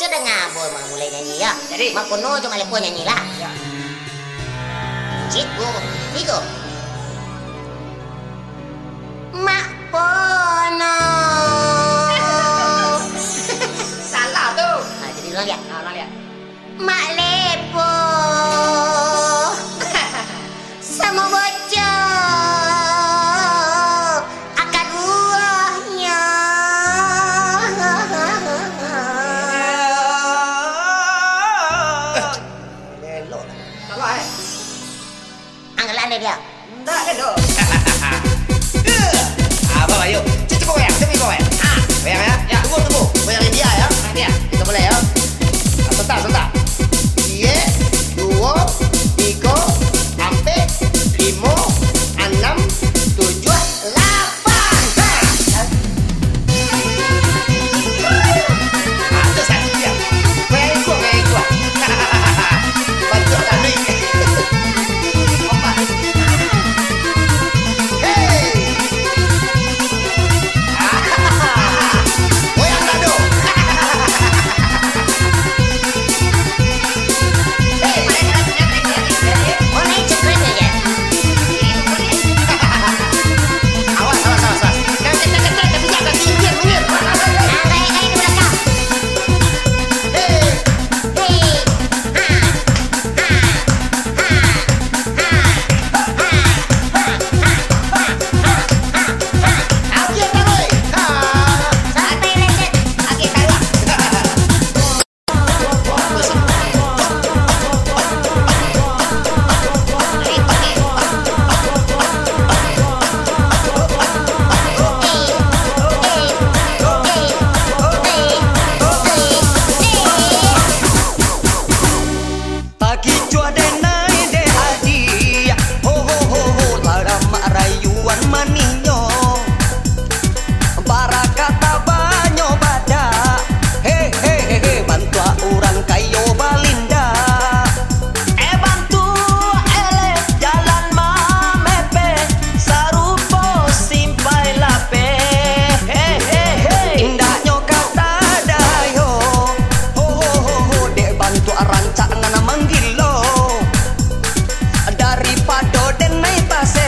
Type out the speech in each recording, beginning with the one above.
Sudah ngabur mah mulai nyanyi ya. Jadi? mak kuno cuma lepo nyanyi lah. Ya. Ciku, tigo. Mak pono.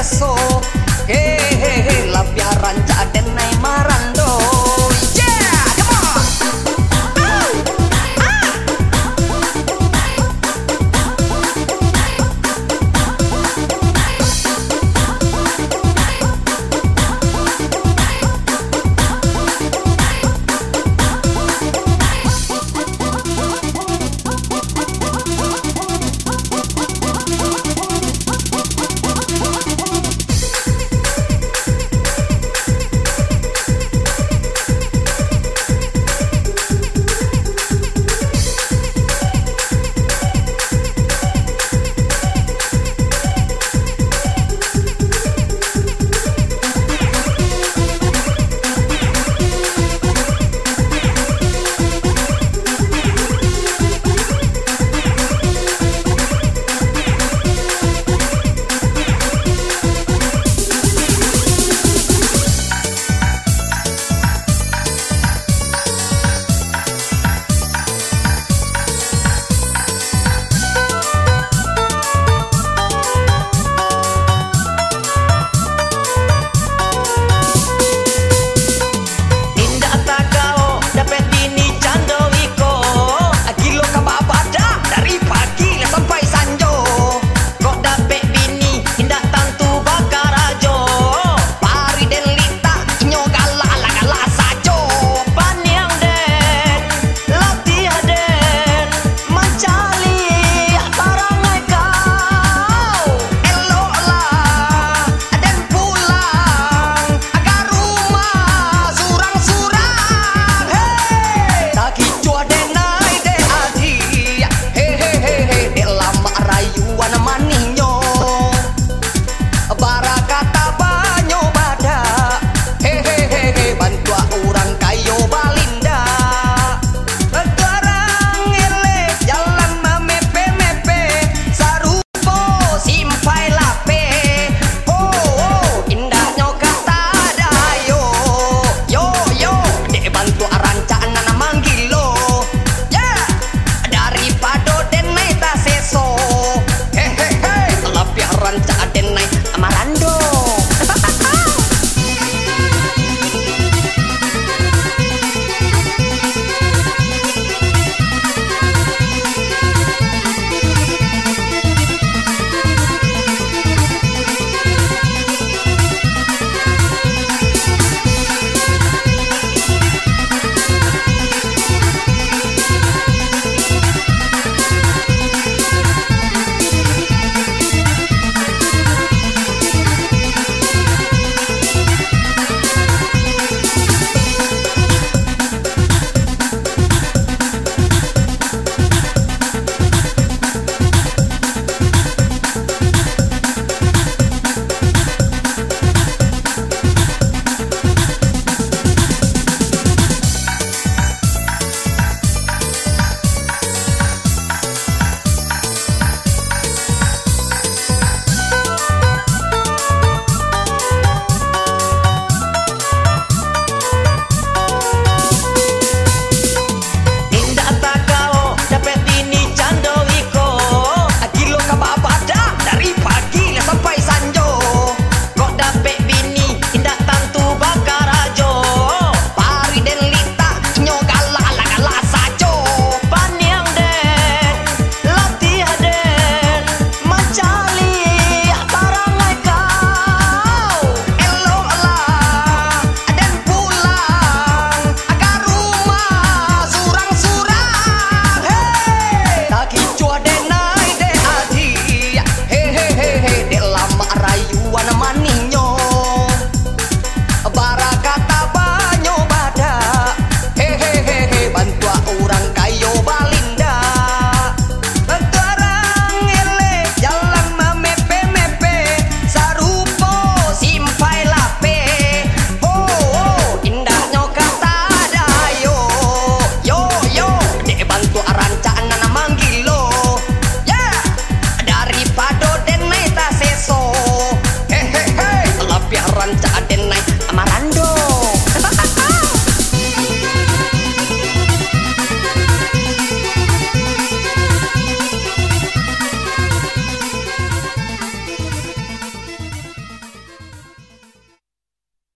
beso. Hey. Eh.